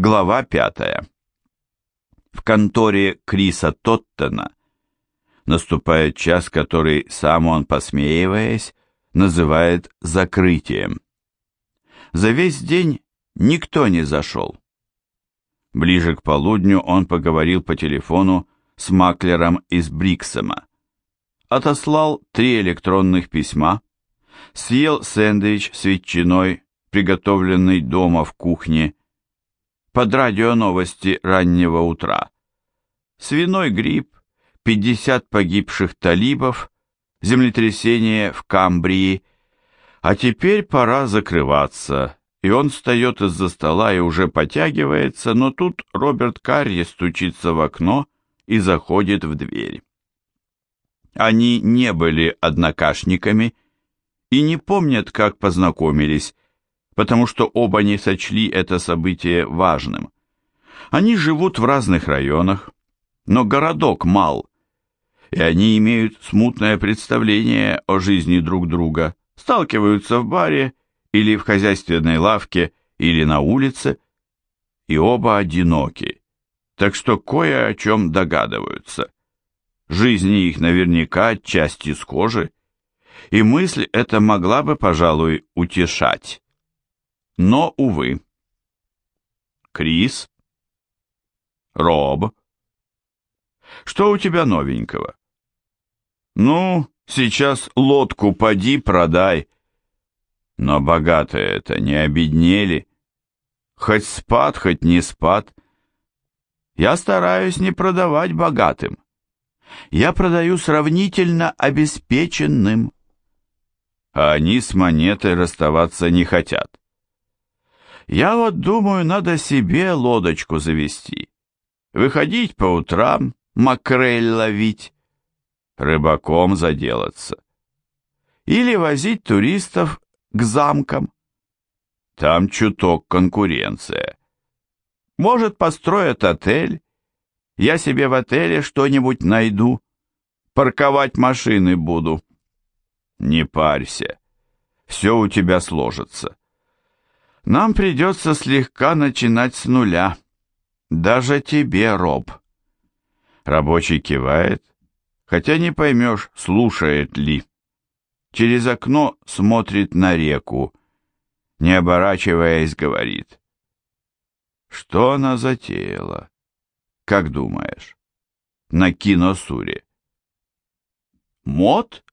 Глава пятая. В конторе Криса Тоттена наступает час, который сам он, посмеиваясь, называет закрытием. За весь день никто не зашел. Ближе к полудню он поговорил по телефону с маклером из Бриксема. Отослал три электронных письма, съел сэндвич с ветчиной, приготовленный дома в кухне, под радио новости раннего утра. Свиной грипп, 50 погибших талибов, землетрясение в Камбрии. А теперь пора закрываться, и он встает из-за стола и уже потягивается, но тут Роберт Карри стучится в окно и заходит в дверь. Они не были однокашниками и не помнят, как познакомились, потому что оба не сочли это событие важным. Они живут в разных районах, но городок мал, и они имеют смутное представление о жизни друг друга, сталкиваются в баре или в хозяйственной лавке или на улице, и оба одиноки, так что кое о чем догадываются. Жизни их наверняка отчасти схожи, и мысль эта могла бы, пожалуй, утешать. Но, увы. Крис? Роб? Что у тебя новенького? Ну, сейчас лодку поди продай. Но богатые это не обеднели. Хоть спад, хоть не спад. Я стараюсь не продавать богатым. Я продаю сравнительно обеспеченным. А они с монетой расставаться не хотят. Я вот думаю, надо себе лодочку завести. Выходить по утрам, макрель ловить, рыбаком заделаться. Или возить туристов к замкам. Там чуток конкуренция. Может, построят отель, я себе в отеле что-нибудь найду, парковать машины буду. Не парься, все у тебя сложится. Нам придется слегка начинать с нуля. Даже тебе, Роб. Рабочий кивает, хотя не поймешь, слушает ли. Через окно смотрит на реку, не оборачиваясь, говорит. Что она затеяла? Как думаешь? На киносуре. Мод?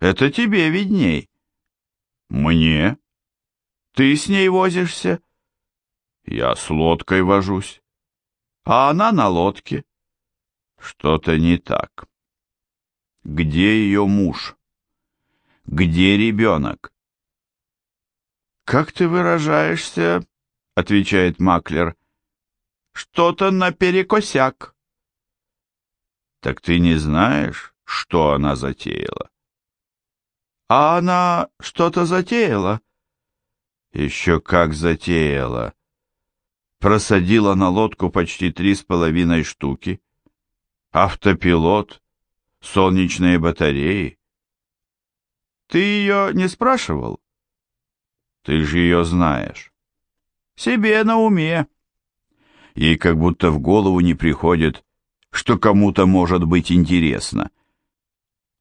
Это тебе видней. Мне? Ты с ней возишься? Я с лодкой вожусь. А она на лодке. Что-то не так. Где ее муж? Где ребенок? Как ты выражаешься, отвечает Маклер, что-то наперекосяк. Так ты не знаешь, что она затеяла? А она что-то затеяла? Еще как затеяла. Просадила на лодку почти три с половиной штуки автопилот, солнечные батареи. Ты ее не спрашивал? Ты же ее знаешь. Себе на уме. Ей как будто в голову не приходит, что кому-то может быть интересно.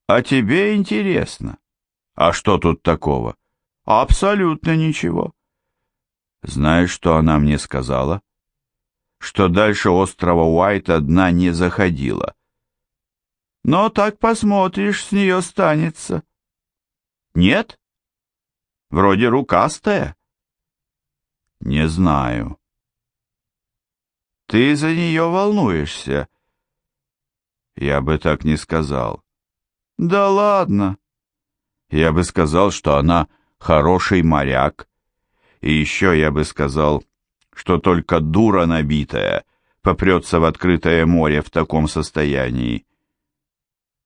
А тебе интересно. А что тут такого? Абсолютно ничего. Знаешь, что она мне сказала? что дальше острова Уайт одна не заходила. Но так посмотришь, с нее станется. Нет? Вроде рукастая. Не знаю. Ты за нее волнуешься. Я бы так не сказал. Да ладно. Я бы сказал, что она хороший моряк. И еще я бы сказал, что только дура набитая попрется в открытое море в таком состоянии.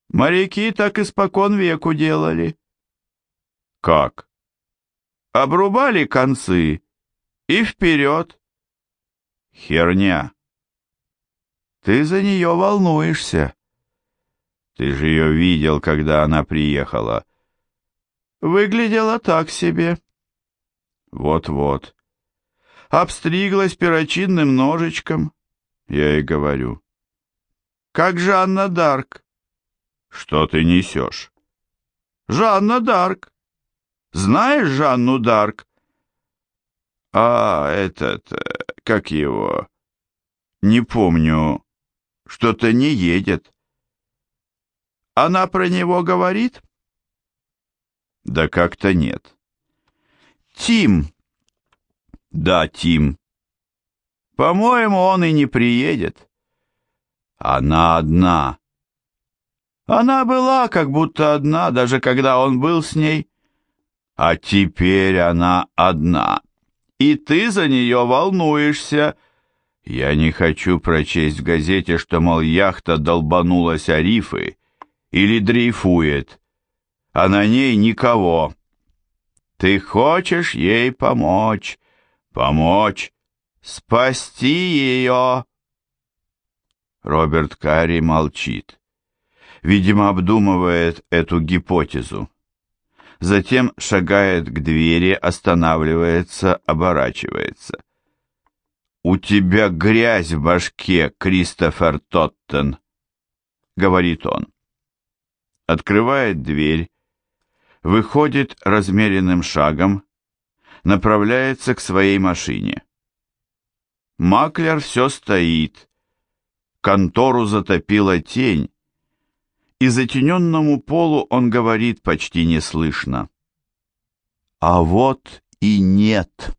Моряки так испокон веку делали. Как? Обрубали концы и вперед. Херня. Ты за нее волнуешься. Ты же ее видел, когда она приехала. Выглядела так себе. Вот-вот. Обстриглась перочинным ножичком. Я ей говорю. Как Жанна Дарк. Что ты несешь? Жанна Дарк. Знаешь Жанну Дарк? А, этот, э, как его? Не помню. Что-то не едет. Она про него говорит? Да как-то нет. Тим. Да, Тим. По-моему, он и не приедет. Она одна. Она была как будто одна, даже когда он был с ней. А теперь она одна. И ты за нее волнуешься. Я не хочу прочесть в газете, что, мол, яхта долбанулась о рифы или дрейфует, а на ней никого. Ты хочешь ей помочь, помочь, спасти ее. Роберт Карри молчит. Видимо, обдумывает эту гипотезу. Затем шагает к двери, останавливается, оборачивается. «У тебя грязь в башке, Кристофер Тоттен», — говорит он. Открывает дверь, выходит размеренным шагом, направляется к своей машине. Маклер все стоит, контору затопила тень, и затененному полу он говорит почти неслышно. А вот и нет.